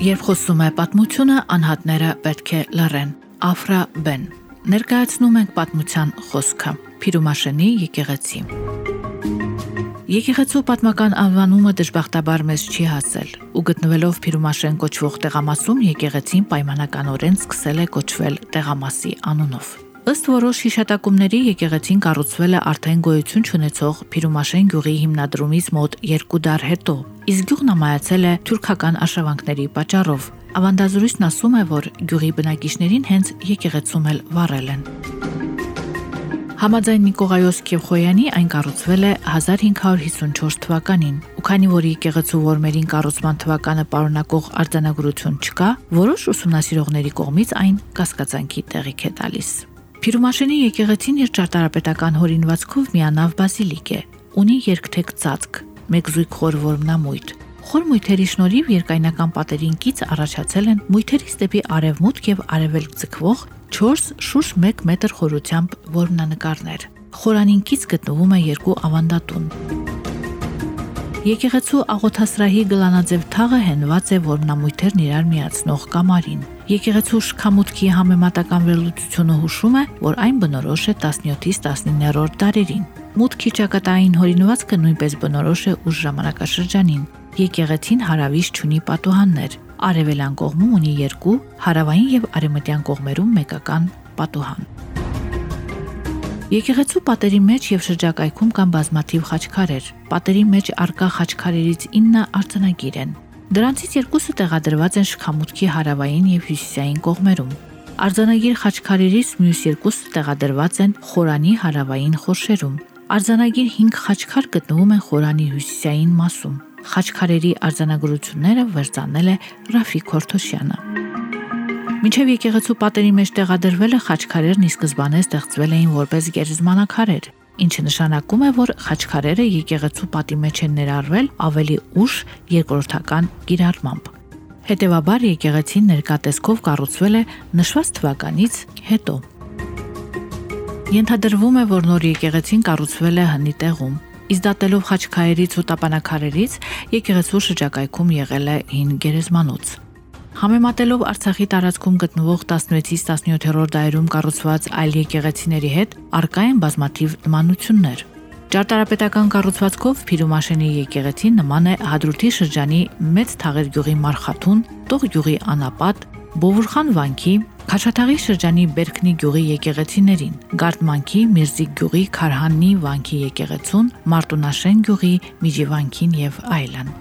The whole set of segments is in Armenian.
Երբ խոսում է պատմությունը, անհատները պետք է լռեն։ Աֆրա Բեն. Ներկայացնում ենք պատմության խոսքը։ Փիրումաշենի եկեղեցի։ Եկեղեցու պատմական անվանումը դժբախտաբար մեզ չի հասել, ու գտնվելով Փիրումաշեն կոչվող տեղամասում եկեղեցին պայմանականորեն սկսել է կոչվել տեղամասի անունով։ Ըստ որոշ հիշատակումների եկեղեցին կառուցվել է արդեն գոյություն ունեցող Փիրումաշեն գյուղի հիմնադրումից մոտ 2 դար հետո։ Իսկ գյուղն ամայացել է թուրքական արշավանքների պատճառով։ Ավանդազրույցն ասում է, որ գյուղի բնակիչներին հենց եկեղեցում էլ վառել են։ Համաձայն Նիկողայոս Քևխոյանի այն կառուցվել է 1554 թվականին, ու քանի որ եկեղեցու որմերին կառուցման թվականը պարունակող արձանագրություն չկա, որոշ ուսումնասիրողների կողմից այն կասկածանքի տեղիք է տալիս։ Փիրումաշենի եկեղեցին իր ճարտարապետական հորինվածքով միանավ բազիլիկ է։ Ունի երկթեք ծածկ, մեկ զույգ խոր որմնամույթ։ Խոր մույթերի շնորհիվ երկայնական պատերին կից առաջացել են մույթերից դեպի արևմուտք եւ արևելք ձգվող 4 շուրջ 1 մետր խորությամբ որմնանկարներ։ Խորանին կից գտնվում է երկու ավանդատուն։ Եկեղեցու աղոթասրահի գլանաձև թաղը հենված է որմնամույթերն իրար միացնող կամարին։ Եկեղեցու շքամուտքի համեմատական վերլուծությունը հուշում է, որ այն բնորոշ է 17-ից 19-րդ դարերին։ Մուտքի ճակատային հորինվածքը նույնպես բնորոշ է ուժ ժամանակաշրջանին։ Եկեղեցին հարավից ունի պատուհաններ։ Արևելյան կողմում ունի երկու, հարավային եւ արևմտյան կողմերում մեկական պատուհան։ Եկեղեցու պատերի մեջ եւ շրջակայքում կան բազմաթիվ խաչքարեր։ Պատերի մեջ արկա խաչքարերից 9 արձանագիր են։ Դրանցից երկուսը տեղադրված են շքամուտքի հարավային եւ հյուսիսային կողմերում։ Արձանագիր խաչքարերից մյուս երկուսը տեղադրված են խորանի հարավային խորշերում։ Արձանագիր 5 խաչքար գտնվում են խորանի հյուսիսային մասում։ Խաչքարերի արձանագրությունները վերցանել է Ռաֆիկ Քորթոշյանը։ Մինչև եկեղեցու պատերի մեջ տեղադրվելը խաչքարերն ի սկզբանե ստեղծվել էին որպես գերեզմանակարեր, ինչը նշանակում է, որ խաչքարերը եկեղեցու պատի մեջ են ներառվել ավելի ուշ երկրորդական կիրառմամբ։ Հետևաբար եկեղեցին ներկատեսքով կառուցվել է նշված թվականից հետո։ Ենթադրվում է, որ նոր եկեղեցին կառուցվել է հնի տեղում, իսկ դատելով խաչքարերից ու տապանակարերից եկեղեցու շրջակայքում եղել է հին գերեզմանոց։ Համեմատելով Արցախի տարածքում գտնվող 16-ից 17-րդ դարերում կառուցված այլ եկեղեցիների հետ, արկա են բազմաթիվ նմանություններ։ Ճարտարապետական կառուցվածքով Փիրումաշենի եկեղեցին նման է Հադրութի շրջանի Մեծ Թաղեր գյուղի Մարխաթուն, Տող գյուղի Անապատ, Բովուրխան վանքի, Խաչաթաղի շրջանի Բերքնի գյուղի եկեղեցիներին, Գարտմանքի, Միրզիկ գյուղի Խարհաննի վանքի եկեղեցուն, Մարտունաշեն գյուղի Միջիվանքին եւ այլն։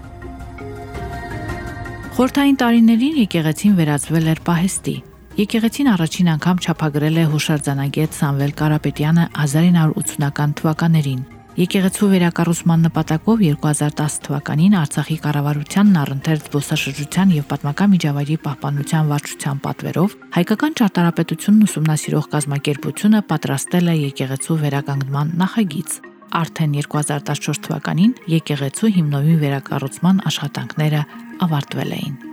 Խորթային տարիներին եկեղեցին վերածվել էր պահեստի։ Եկեղեցին առաջին անգամ չափագրել է հուշարձանագետ Սամվել Կարապետյանը 1980-ական թվականներին։ Եկեղեցու վերակառուցման նպատակով 2010 թվականին Արցախի կառավարությանն առընթերց զբոսաշրջության եւ պատմական միջավայրի պահպանության վարչության պատվերով հայկական ճարտարապետությունն ուսումնասիրող կազմակերպությունը պատրաստել է եկեղեցու վերականգնման նախագիծ։ Արդեն 2014 թվականին եկեղեցու հիմնովին վերակառուցման աշխատանքները ավարտվել էին։